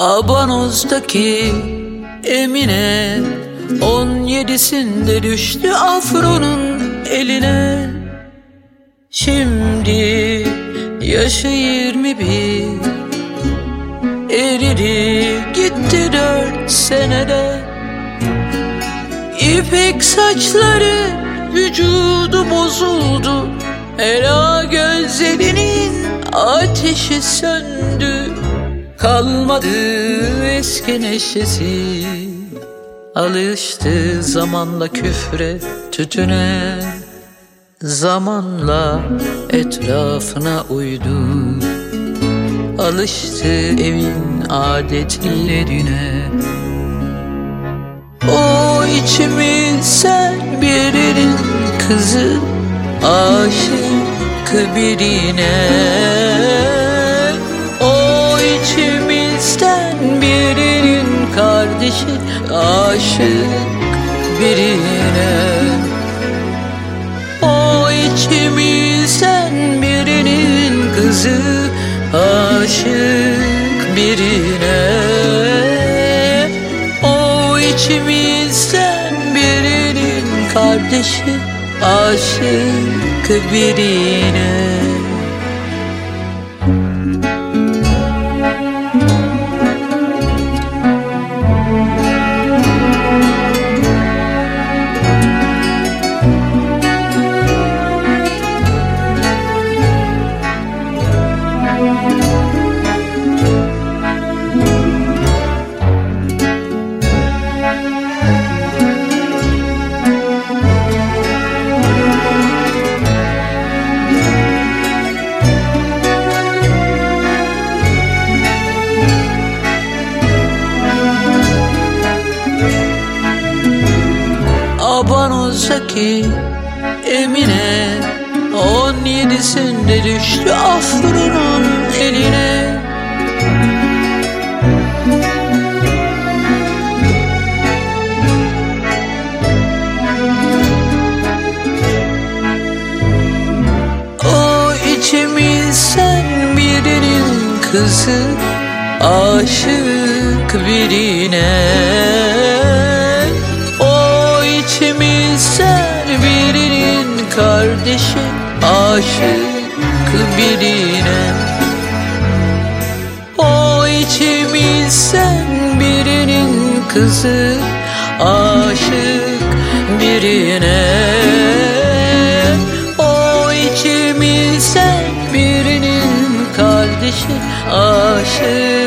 Abanoz'daki Emine On yedisinde düştü Afro'nun eline. Şimdi yaşı yirmi bir. Eridi gitti dört senede. İpek saçları vücudu bozuldu. Ela gözlerinin ateşi söndü Kalmadı eski neşesi. Alıştı zamanla küfre tütüne. Zamanla etrafına uydu. Alıştı evin adetlerine. O içimi sen birinin kızı Aşık birine Aşık birine. O içimizden birinin kızı Aşık birine. O içimizden birinin kardeşi Aşık birine Abanoz'daki Emine On yedisinde düştü Afro'nun eline. O içimizden birinin kızı Aşık birine kardeşi Aşık birine. O içimizden birinin kızı Aşık birine. O içimizden birinin kardeşi Aşık